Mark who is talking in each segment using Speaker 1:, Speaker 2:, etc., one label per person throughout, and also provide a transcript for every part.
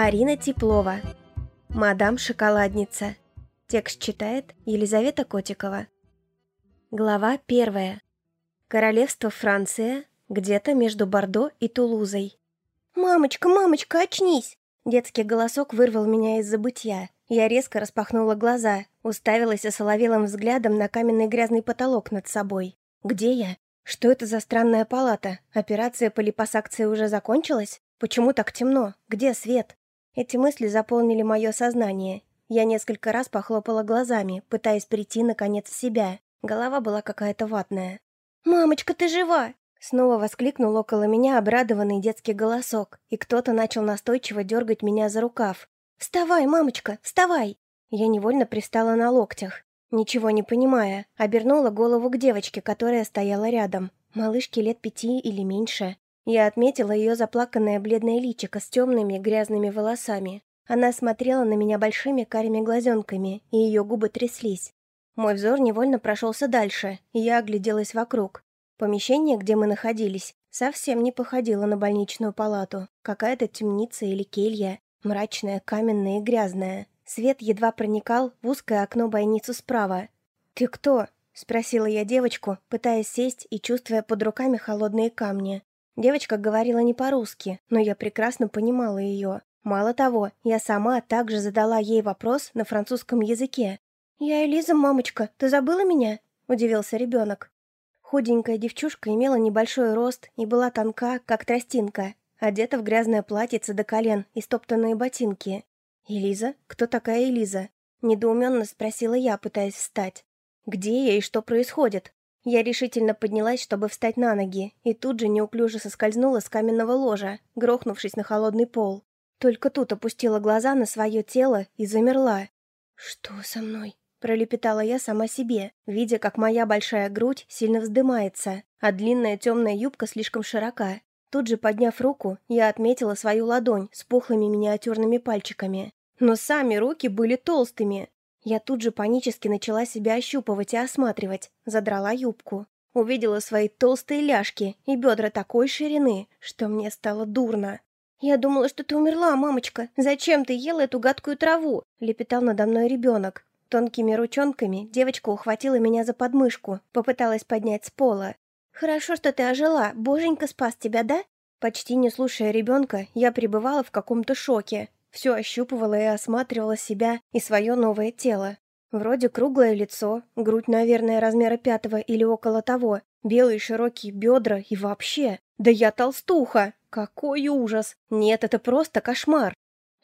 Speaker 1: Арина Теплова. Мадам Шоколадница. Текст читает Елизавета Котикова. Глава первая. Королевство Франция, где-то между Бордо и Тулузой. «Мамочка, мамочка, очнись!» Детский голосок вырвал меня из забытья. Я резко распахнула глаза, уставилась осоловелым взглядом на каменный грязный потолок над собой. «Где я? Что это за странная палата? Операция по липосакции уже закончилась? Почему так темно? Где свет?» Эти мысли заполнили мое сознание. Я несколько раз похлопала глазами, пытаясь прийти, наконец, в себя. Голова была какая-то ватная. «Мамочка, ты жива!» Снова воскликнул около меня обрадованный детский голосок, и кто-то начал настойчиво дергать меня за рукав. «Вставай, мамочка, вставай!» Я невольно пристала на локтях. Ничего не понимая, обернула голову к девочке, которая стояла рядом. Малышке лет пяти или меньше. Я отметила ее заплаканное бледное личико с темными грязными волосами. Она смотрела на меня большими карими глазенками, и ее губы тряслись. Мой взор невольно прошелся дальше, и я огляделась вокруг. Помещение, где мы находились, совсем не походило на больничную палату. Какая-то темница или келья, мрачная, каменная и грязная. Свет едва проникал в узкое окно-бойницу справа. «Ты кто?» — спросила я девочку, пытаясь сесть и чувствуя под руками холодные камни. Девочка говорила не по-русски, но я прекрасно понимала ее. Мало того, я сама также задала ей вопрос на французском языке, «Я Элиза, мамочка, ты забыла меня?» – удивился ребенок. Худенькая девчушка имела небольшой рост и была тонка, как тростинка, одета в грязное платьице до колен и стоптанные ботинки. «Элиза? Кто такая Элиза?» – недоуменно спросила я, пытаясь встать. «Где я и что происходит?» Я решительно поднялась, чтобы встать на ноги, и тут же неуклюже соскользнула с каменного ложа, грохнувшись на холодный пол. Только тут опустила глаза на свое тело и замерла. «Что со мной?» Пролепетала я сама себе, видя, как моя большая грудь сильно вздымается, а длинная темная юбка слишком широка. Тут же, подняв руку, я отметила свою ладонь с пухлыми миниатюрными пальчиками. Но сами руки были толстыми. Я тут же панически начала себя ощупывать и осматривать, задрала юбку. Увидела свои толстые ляжки и бедра такой ширины, что мне стало дурно. «Я думала, что ты умерла, мамочка. Зачем ты ела эту гадкую траву?» — лепетал надо мной ребенок. Тонкими ручонками девочка ухватила меня за подмышку, попыталась поднять с пола. «Хорошо, что ты ожила. Боженька спас тебя, да?» Почти не слушая ребенка, я пребывала в каком-то шоке. Все ощупывала и осматривала себя и свое новое тело. Вроде круглое лицо, грудь, наверное, размера пятого или около того, белые широкие бедра и вообще. Да я толстуха! Какой ужас! Нет, это просто кошмар!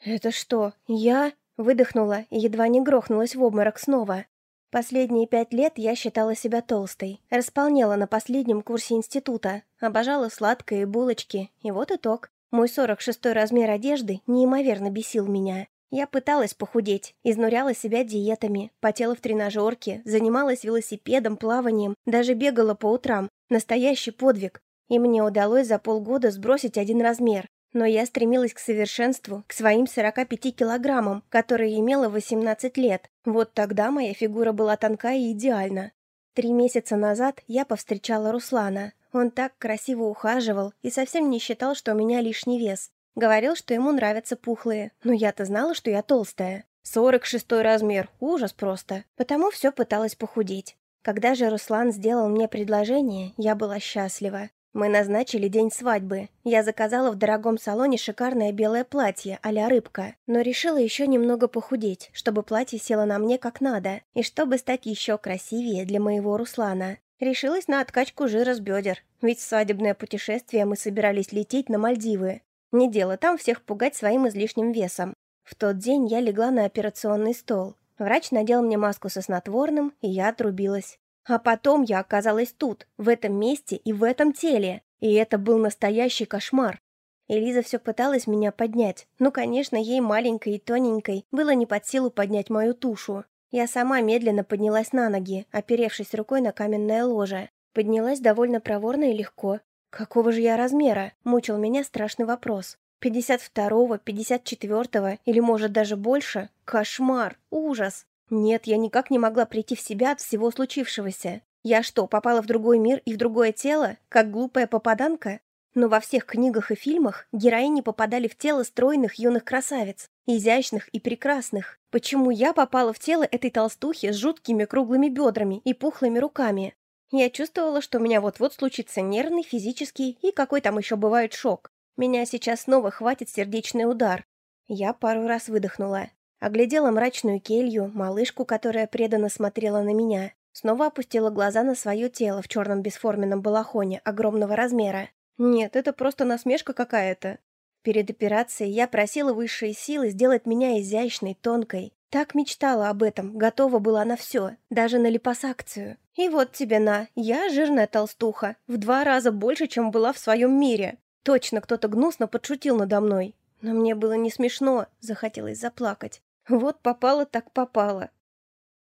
Speaker 1: Это что, я? Выдохнула и едва не грохнулась в обморок снова. Последние пять лет я считала себя толстой, располнела на последнем курсе института, обожала сладкое и булочки, и вот итог. Мой 46-й размер одежды неимоверно бесил меня. Я пыталась похудеть, изнуряла себя диетами, потела в тренажерке, занималась велосипедом, плаванием, даже бегала по утрам. Настоящий подвиг. И мне удалось за полгода сбросить один размер. Но я стремилась к совершенству, к своим 45 килограммам, которые имела 18 лет. Вот тогда моя фигура была тонка и идеальна. Три месяца назад я повстречала Руслана. Он так красиво ухаживал и совсем не считал, что у меня лишний вес. Говорил, что ему нравятся пухлые, но я-то знала, что я толстая. 46 размер, ужас просто. Потому все пыталась похудеть. Когда же Руслан сделал мне предложение, я была счастлива. Мы назначили день свадьбы. Я заказала в дорогом салоне шикарное белое платье а рыбка, но решила еще немного похудеть, чтобы платье село на мне как надо, и чтобы стать еще красивее для моего Руслана. Решилась на откачку жира с бедер, ведь в свадебное путешествие мы собирались лететь на Мальдивы. Не дело там всех пугать своим излишним весом. В тот день я легла на операционный стол. Врач надел мне маску со снотворным, и я отрубилась. А потом я оказалась тут, в этом месте и в этом теле. И это был настоящий кошмар. Элиза все пыталась меня поднять. Ну, конечно, ей маленькой и тоненькой было не под силу поднять мою тушу. Я сама медленно поднялась на ноги, оперевшись рукой на каменное ложе. Поднялась довольно проворно и легко. Какого же я размера? Мучил меня страшный вопрос. 52-го, 54-го или, может, даже больше? Кошмар! Ужас! Нет, я никак не могла прийти в себя от всего случившегося. Я что, попала в другой мир и в другое тело, как глупая попаданка? Но во всех книгах и фильмах героини попадали в тело стройных юных красавиц, изящных и прекрасных. Почему я попала в тело этой толстухи с жуткими круглыми бедрами и пухлыми руками? Я чувствовала, что у меня вот-вот случится нервный, физический и какой там еще бывает шок. Меня сейчас снова хватит сердечный удар. Я пару раз выдохнула. Оглядела мрачную келью, малышку, которая преданно смотрела на меня. Снова опустила глаза на свое тело в черном бесформенном балахоне огромного размера. Нет, это просто насмешка какая-то. Перед операцией я просила высшие силы сделать меня изящной, тонкой. Так мечтала об этом, готова была на все, даже на липосакцию. И вот тебе на, я жирная толстуха, в два раза больше, чем была в своем мире. Точно кто-то гнусно подшутил надо мной. Но мне было не смешно, захотелось заплакать. Вот попало так попало.